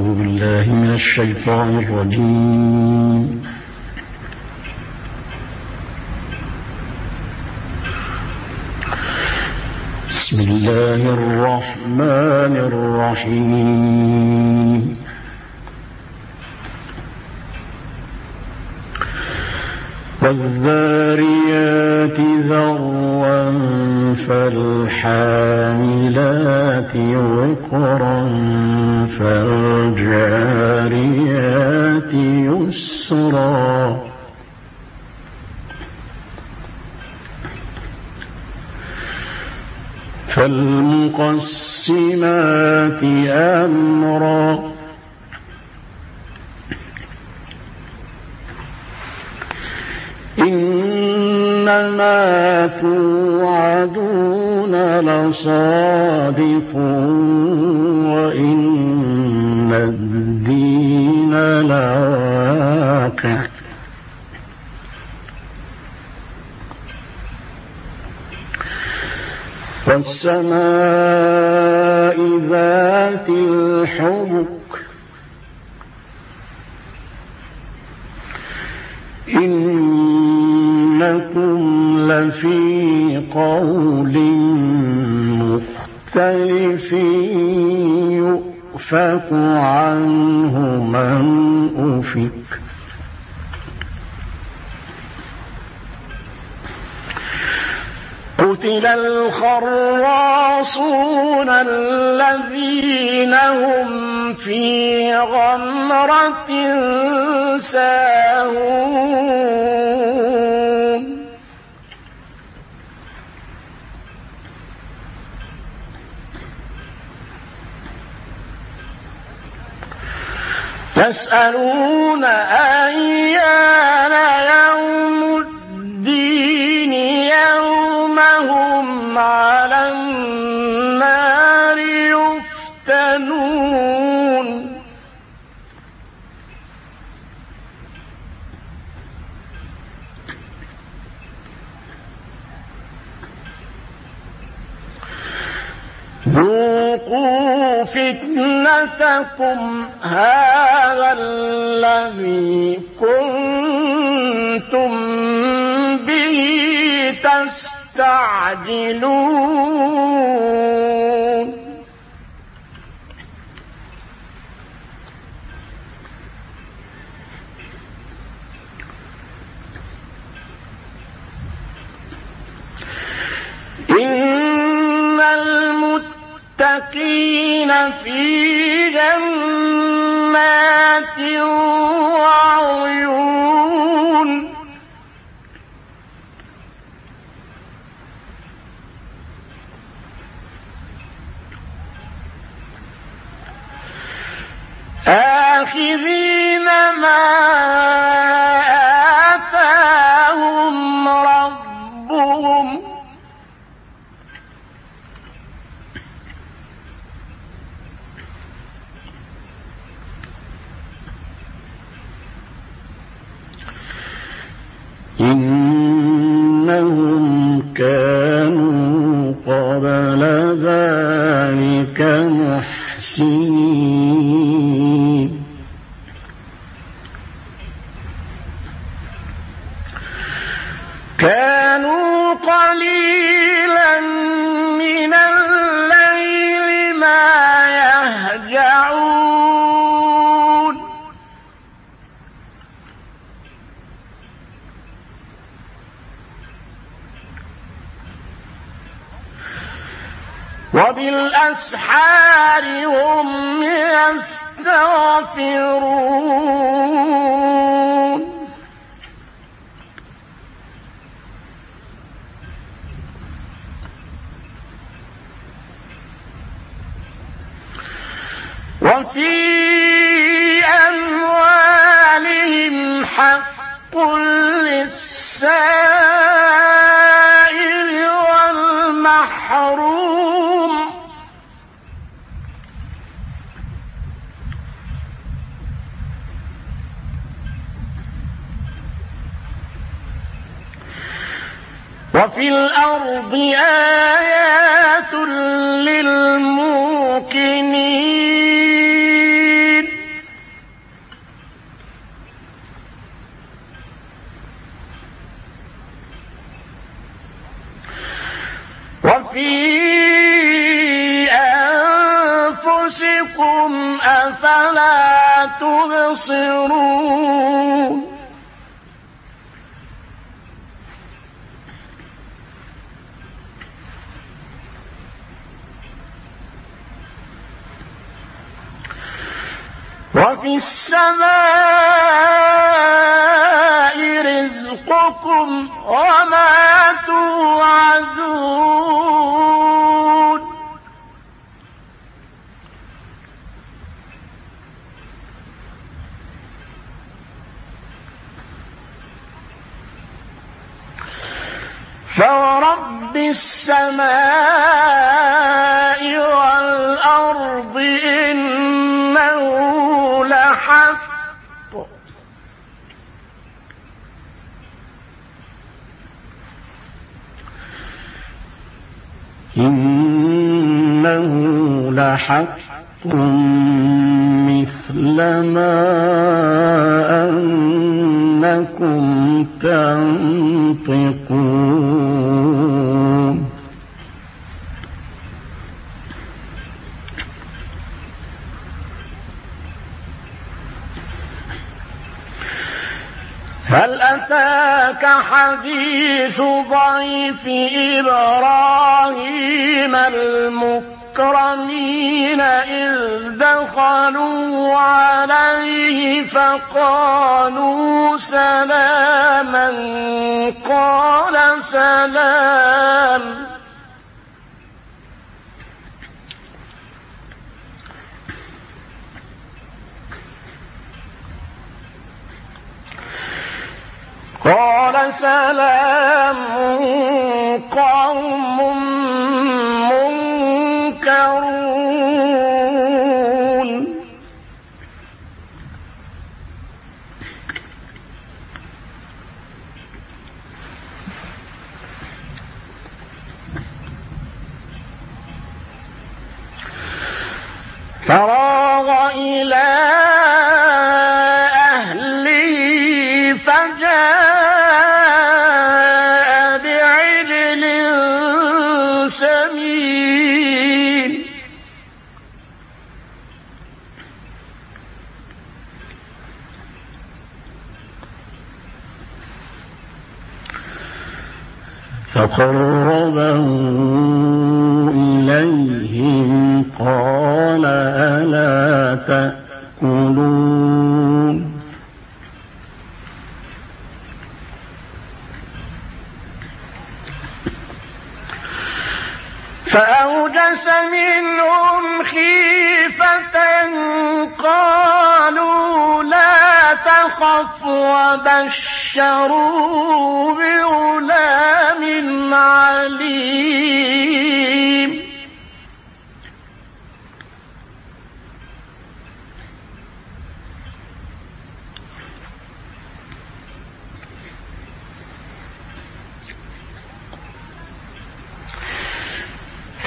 أعوذ بالله من الشيطان الرجيم. بسم الله الرحمن الرحيم. والذاريات ذروا فالحاملات وقرا فالجاريات يسرا. فالمقسمات أمرا. إنما توعدون لصادق وإن الدين لواقع. والسماء ذات الحبك. إنكم لفي قول مختلف يؤفك عنه من أفك. قتل الخراصون الذين هم في غمرة ساهون. يسألون أيان يوم الدين يوم هم على النار يفتنون. ذوقوا فتنتكم هذا الذي كنتم به تستعجلون المتقين في جنات وعيون آخذين ما آتاهم ربهم إنهم وبالأسحار هم يستغفرون. وفي أموالهم حق للسائل والمحروم. وفي الأرض آيات للموقنين. وفي أنفسكم أفلا تبصرون. السماء رزقكم وما توعدون. فورب السماء والأرض ما أنكم تنطقون. هل أتاك حديث ضيف إبراهيم المكرمين إذ دخلوا عليه فقالوا سلاما قال سلام قال سلام قوم منكرون فقربه إليهم قال ألا تأكلون فأوجس منهم خيفة قالوا لا تخف وبشروا بغلام عليم.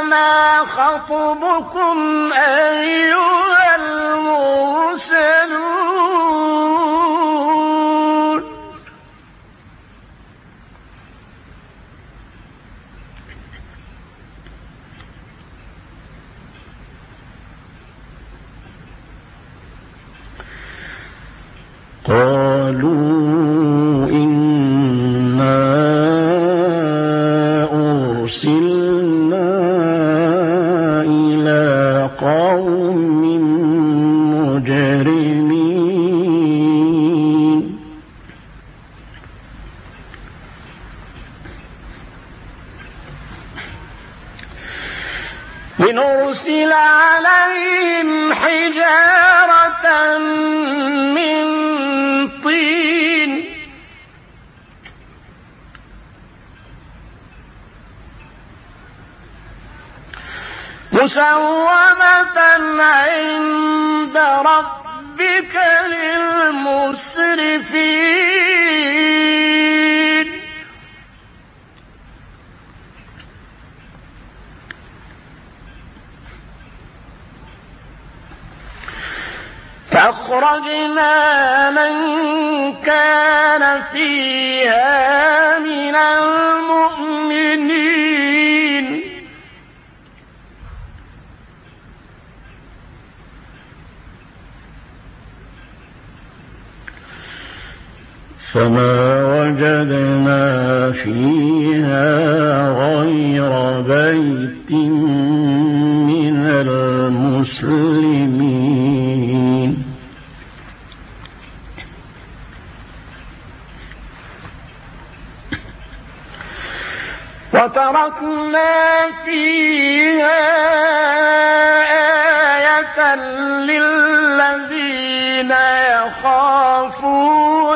فما خطبكم أيها المرسلون قالوا مسومة عند ربك للمسرفين. فأخرجنا من كان فيها من المؤمنين. فما وجدنا فيها غير بيت من المسلمين. وتركنا فيها آية للذين يخافون.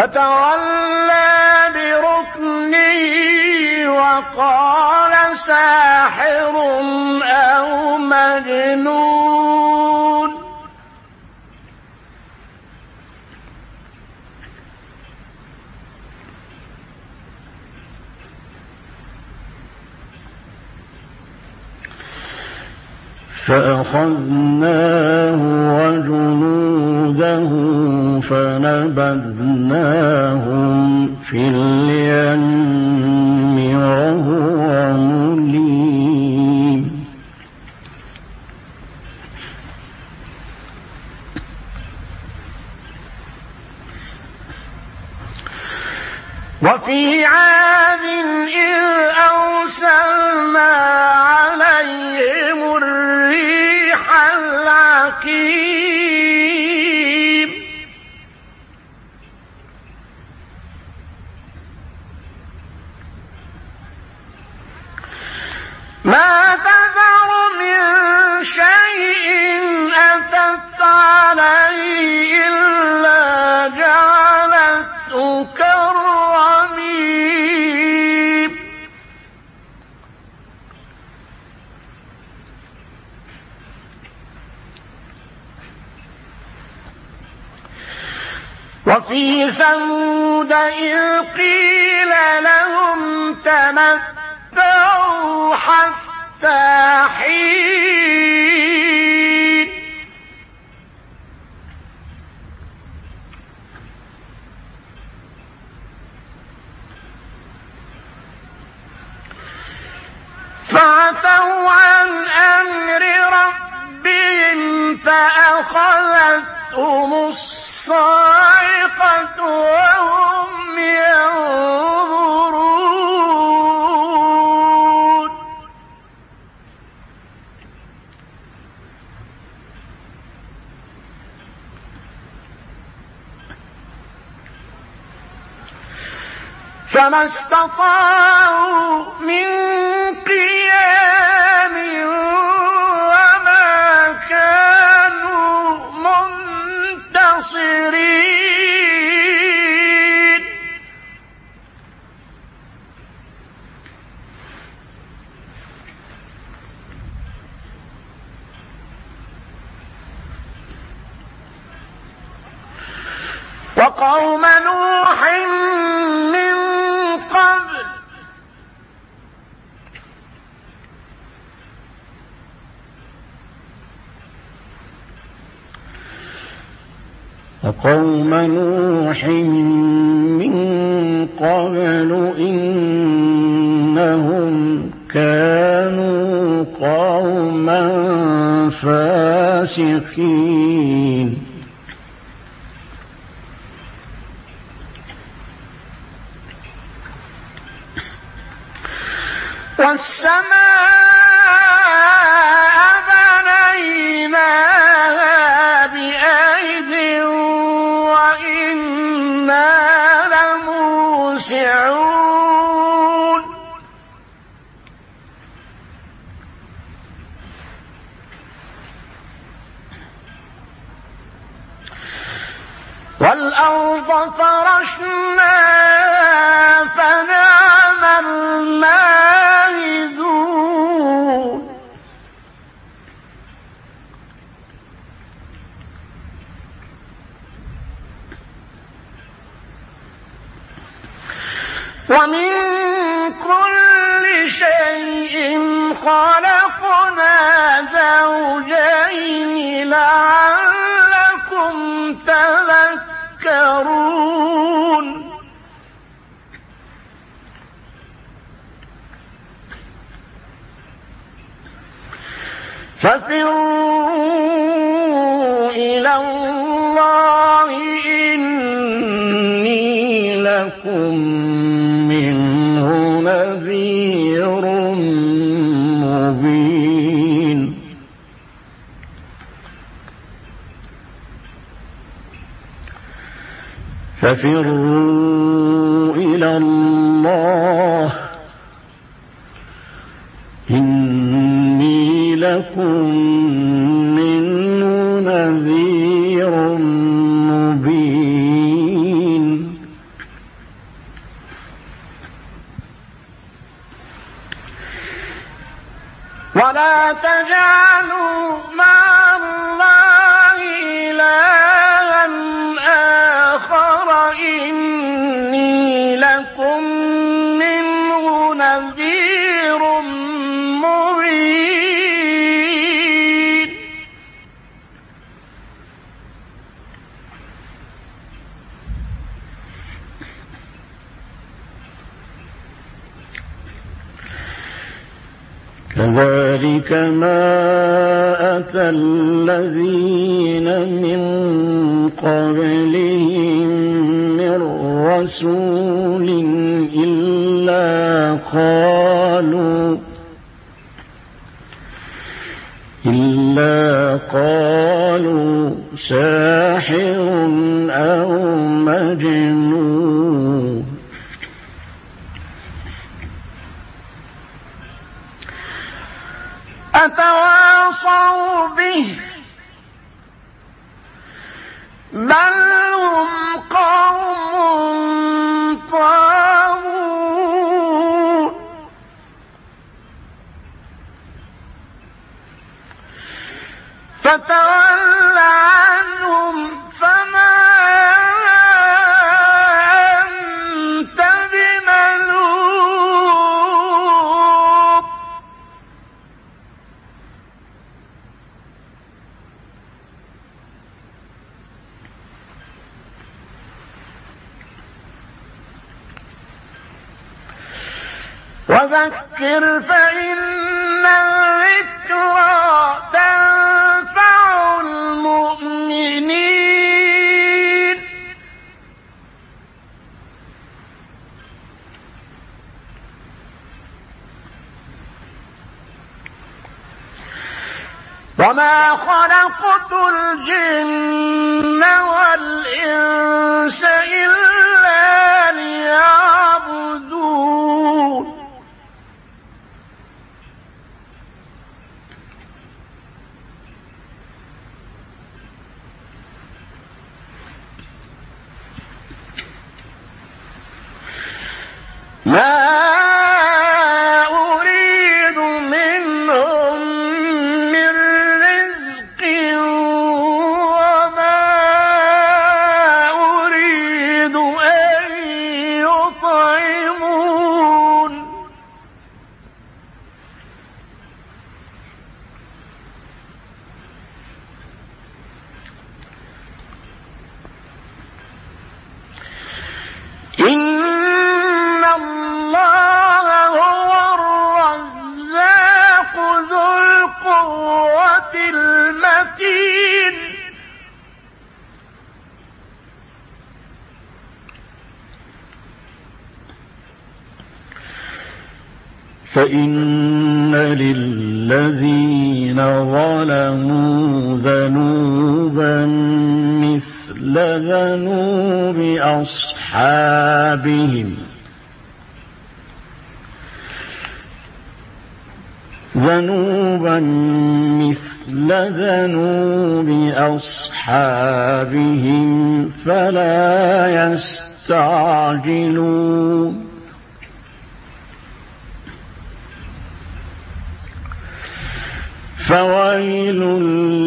فتولى بركنه وقال ساحر أو مجنون. فأخذناه وجنوده فنبذناهم في اليم وهو مليم وفي عاد إذ أرسلنا عليهم العقيم ما تذر من شيء أتت عليه إلا جعلته وفي ثمود إذ قيل لهم تمتعوا حتى حين. فعتوا عن أمر ربهم فأخذتهم وهم ينظرون. فما استطاعوا من قيام وقوم نوح من قبل إنهم كانوا قوما فاسقين. والسماء ومن كل شيء خلقنا زوجين لعلكم تذكرون. ففروا إلى الله إني لكم ففروا إلى الله. إني لكم كذلك ما أتى الذين من قبلهم من رسول إلا قالوا إلا قالوا ساحر أتواصوا وذكر فإن الذكرى تنفع المؤمنين. وما خلقت الجن والإنس إلا ليعبدون. ما فإن للذين ظلموا ذنوبا مثل ذنوب أصحابهم. ذنوبا مثل ذنوب أصحابهم فلا يستعجلون. فويل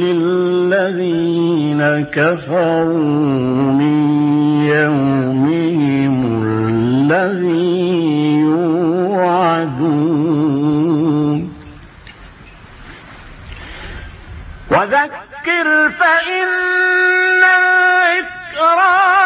للذين كفروا من يومهم الذي يوعدون. وذكر فإن الذكرى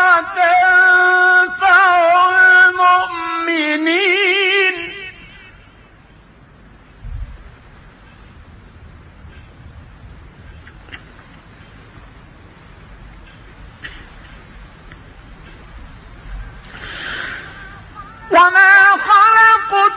وما خلقت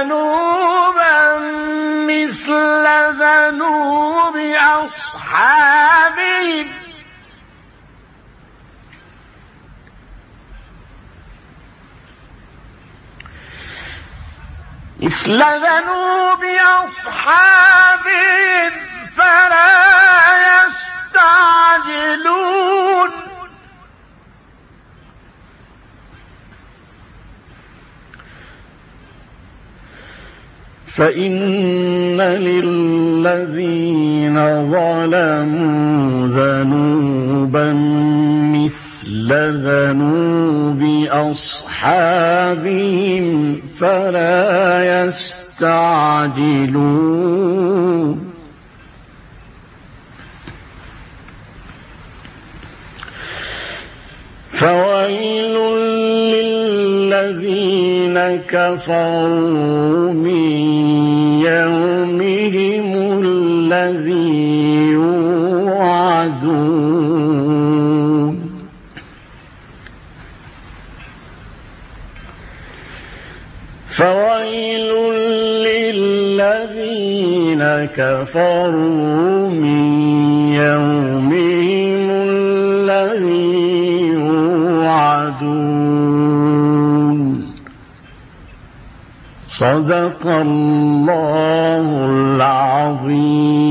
ذنوبا مثل ذنوب أصحابهم مثل ذنوب أصحابهم فلا يستعجلون. فإن للذين ظلموا ذنوبا مثل ذنوب أصحابهم فلا يستعجلون. فويل للذين كفروا من كفروا من يومهم الذي يوعدون. صدق الله العظيم.